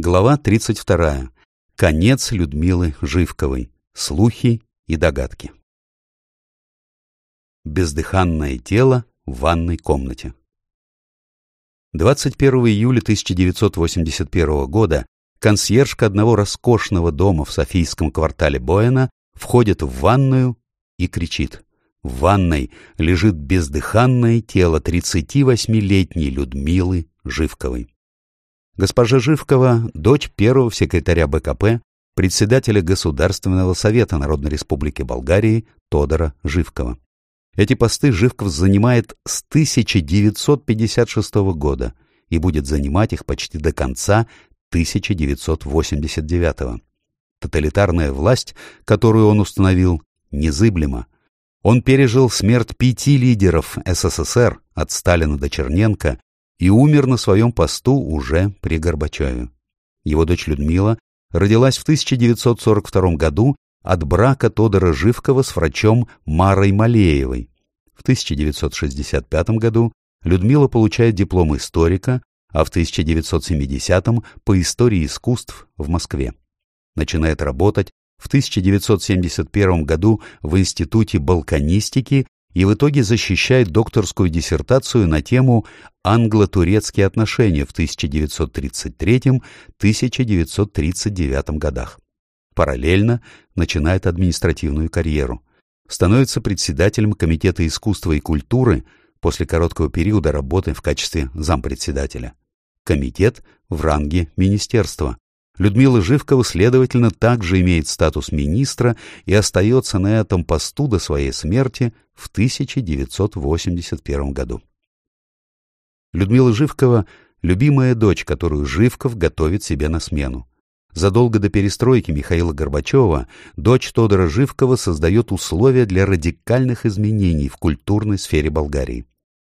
Глава 32. Конец Людмилы Живковой. Слухи и догадки. Бездыханное тело в ванной комнате. 21 июля 1981 года консьержка одного роскошного дома в Софийском квартале Боэна входит в ванную и кричит. В ванной лежит бездыханное тело 38-летней Людмилы Живковой. Госпожа Живкова – дочь первого секретаря БКП, председателя Государственного совета Народной Республики Болгарии Тодора Живкова. Эти посты Живков занимает с 1956 года и будет занимать их почти до конца 1989 Тоталитарная власть, которую он установил, незыблема. Он пережил смерть пяти лидеров СССР, от Сталина до Черненко, и умер на своем посту уже при Горбачеве. Его дочь Людмила родилась в 1942 году от брака Тодора Живкова с врачом Марой Малеевой. В 1965 году Людмила получает диплом историка, а в 1970 по истории искусств в Москве. Начинает работать в 1971 году в Институте балканистики и в итоге защищает докторскую диссертацию на тему «Англо-турецкие отношения в 1933-1939 годах». Параллельно начинает административную карьеру. Становится председателем Комитета искусства и культуры после короткого периода работы в качестве зампредседателя. Комитет в ранге министерства, Людмила Живкова, следовательно, также имеет статус министра и остается на этом посту до своей смерти в 1981 году. Людмила Живкова – любимая дочь, которую Живков готовит себе на смену. Задолго до перестройки Михаила Горбачева дочь Тодора Живкова создает условия для радикальных изменений в культурной сфере Болгарии.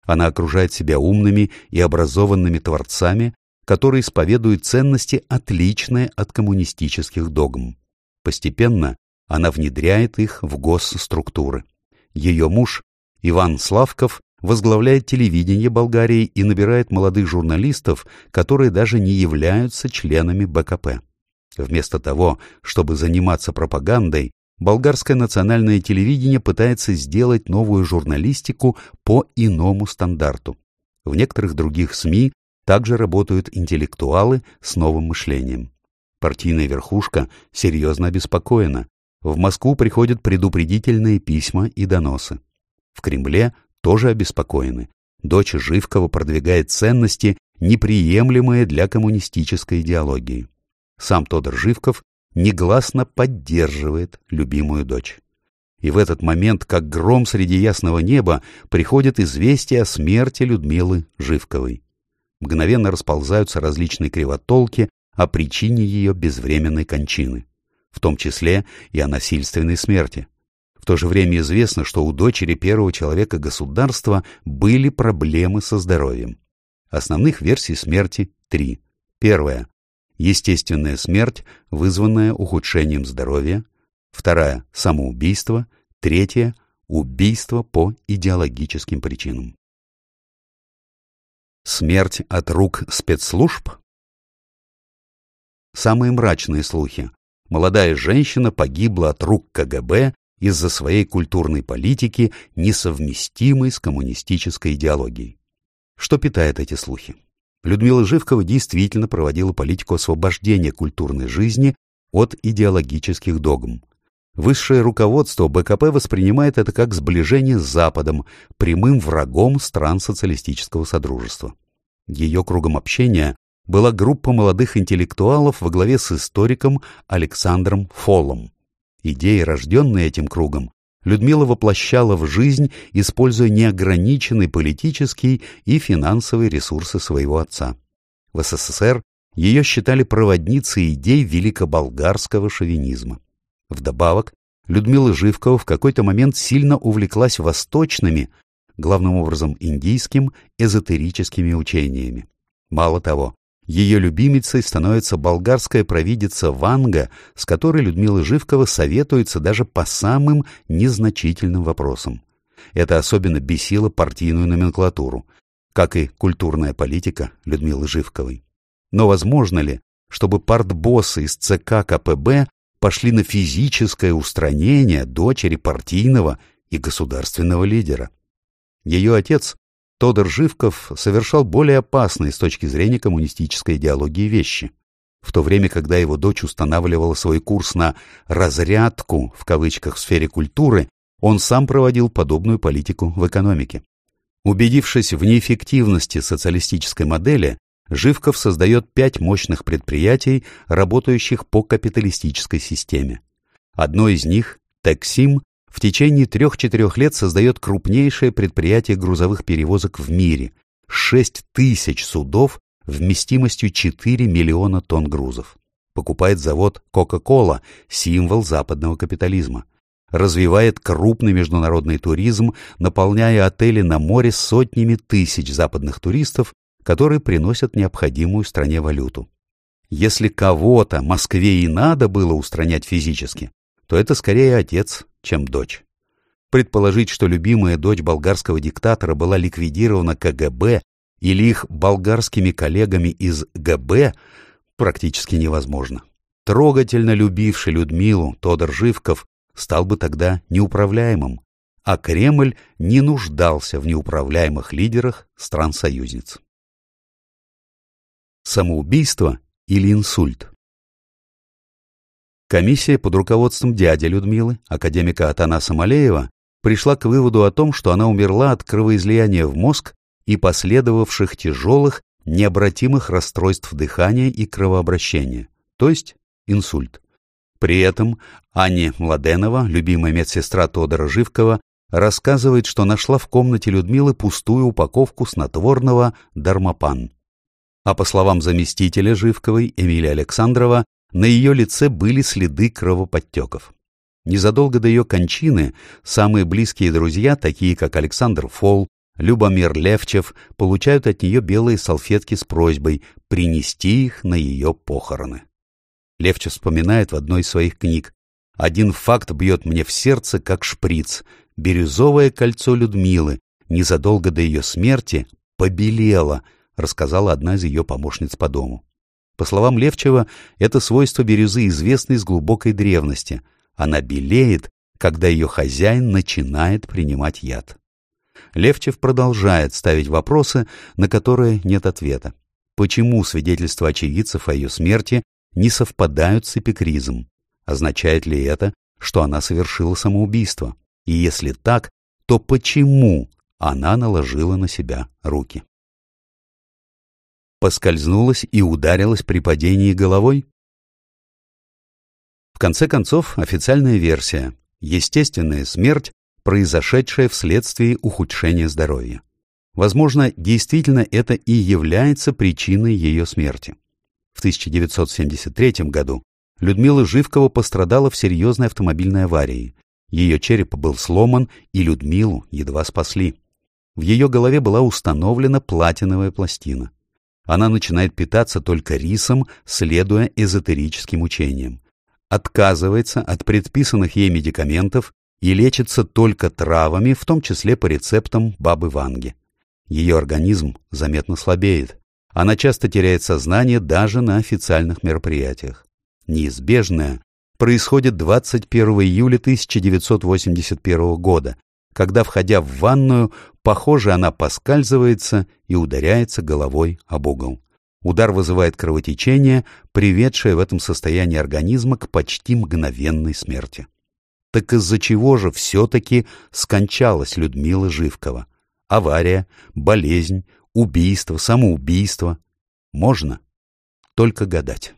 Она окружает себя умными и образованными творцами, который исповедует ценности, отличные от коммунистических догм. Постепенно она внедряет их в госструктуры. Ее муж, Иван Славков, возглавляет телевидение Болгарии и набирает молодых журналистов, которые даже не являются членами БКП. Вместо того, чтобы заниматься пропагандой, болгарское национальное телевидение пытается сделать новую журналистику по иному стандарту. В некоторых других СМИ также работают интеллектуалы с новым мышлением. Партийная верхушка серьезно обеспокоена. В Москву приходят предупредительные письма и доносы. В Кремле тоже обеспокоены. Дочь Живкова продвигает ценности, неприемлемые для коммунистической идеологии. Сам Тодор Живков негласно поддерживает любимую дочь. И в этот момент, как гром среди ясного неба, приходит известие о смерти Людмилы Живковой мгновенно расползаются различные кривотолки о причине ее безвременной кончины, в том числе и о насильственной смерти. В то же время известно, что у дочери первого человека государства были проблемы со здоровьем. Основных версий смерти три. Первая – естественная смерть, вызванная ухудшением здоровья. Вторая – самоубийство. Третья – убийство по идеологическим причинам. Смерть от рук спецслужб? Самые мрачные слухи. Молодая женщина погибла от рук КГБ из-за своей культурной политики, несовместимой с коммунистической идеологией. Что питает эти слухи? Людмила Живкова действительно проводила политику освобождения культурной жизни от идеологических догм. Высшее руководство БКП воспринимает это как сближение с Западом, прямым врагом стран социалистического содружества. Ее кругом общения была группа молодых интеллектуалов во главе с историком Александром Фоллом. Идеи, рожденные этим кругом, Людмила воплощала в жизнь, используя неограниченный политический и финансовые ресурсы своего отца. В СССР ее считали проводницей идей великоболгарского шовинизма. Вдобавок, Людмила Живкова в какой-то момент сильно увлеклась восточными, главным образом индийским, эзотерическими учениями. Мало того, ее любимицей становится болгарская провидица Ванга, с которой Людмила Живкова советуется даже по самым незначительным вопросам. Это особенно бесило партийную номенклатуру, как и культурная политика Людмилы Живковой. Но возможно ли, чтобы партбоссы из ЦК КПБ пошли на физическое устранение дочери партийного и государственного лидера. Ее отец, Тодор Живков, совершал более опасные с точки зрения коммунистической идеологии вещи. В то время, когда его дочь устанавливала свой курс на «разрядку» в кавычках в сфере культуры, он сам проводил подобную политику в экономике. Убедившись в неэффективности социалистической модели, Живков создает пять мощных предприятий, работающих по капиталистической системе. Одно из них, Тексим, в течение трех-четырех лет создает крупнейшее предприятие грузовых перевозок в мире – 6 тысяч судов вместимостью 4 миллиона тонн грузов. Покупает завод Coca-Cola, символ западного капитализма. Развивает крупный международный туризм, наполняя отели на море сотнями тысяч западных туристов которые приносят необходимую стране валюту. Если кого-то Москве и надо было устранять физически, то это скорее отец, чем дочь. Предположить, что любимая дочь болгарского диктатора была ликвидирована КГБ или их болгарскими коллегами из ГБ, практически невозможно. Трогательно любивший Людмилу Тодор Живков стал бы тогда неуправляемым, а Кремль не нуждался в неуправляемых лидерах стран-союзниц самоубийство или инсульт. Комиссия под руководством дяди Людмилы, академика Атанаса Малеева, пришла к выводу о том, что она умерла от кровоизлияния в мозг и последовавших тяжелых, необратимых расстройств дыхания и кровообращения, то есть инсульт. При этом Аня Младенова, любимая медсестра Тодора Живкова, рассказывает, что нашла в комнате Людмилы пустую упаковку снотворного «Дармапан». А по словам заместителя Живковой Эмилия Александрова, на ее лице были следы кровоподтеков. Незадолго до ее кончины самые близкие друзья, такие как Александр Фол, Любомир Левчев, получают от нее белые салфетки с просьбой принести их на ее похороны. Левчев вспоминает в одной из своих книг «Один факт бьет мне в сердце, как шприц. Бирюзовое кольцо Людмилы незадолго до ее смерти побелело, рассказала одна из ее помощниц по дому. По словам Левчева, это свойство бирюзы известно из глубокой древности. Она белеет, когда ее хозяин начинает принимать яд. Левчев продолжает ставить вопросы, на которые нет ответа. Почему свидетельства очевидцев о ее смерти не совпадают с эпикризом? Означает ли это, что она совершила самоубийство? И если так, то почему она наложила на себя руки? Поскользнулась и ударилась при падении головой? В конце концов, официальная версия – естественная смерть, произошедшая вследствие ухудшения здоровья. Возможно, действительно это и является причиной ее смерти. В 1973 году Людмила Живкова пострадала в серьезной автомобильной аварии. Ее череп был сломан, и Людмилу едва спасли. В ее голове была установлена платиновая пластина она начинает питаться только рисом, следуя эзотерическим учениям. Отказывается от предписанных ей медикаментов и лечится только травами, в том числе по рецептам бабы Ванги. Ее организм заметно слабеет. Она часто теряет сознание даже на официальных мероприятиях. Неизбежное происходит 21 июля 1981 года, когда, входя в ванную, похоже, она поскальзывается и ударяется головой об угол. Удар вызывает кровотечение, приведшее в этом состоянии организма к почти мгновенной смерти. Так из-за чего же все-таки скончалась Людмила Живкова? Авария, болезнь, убийство, самоубийство? Можно только гадать.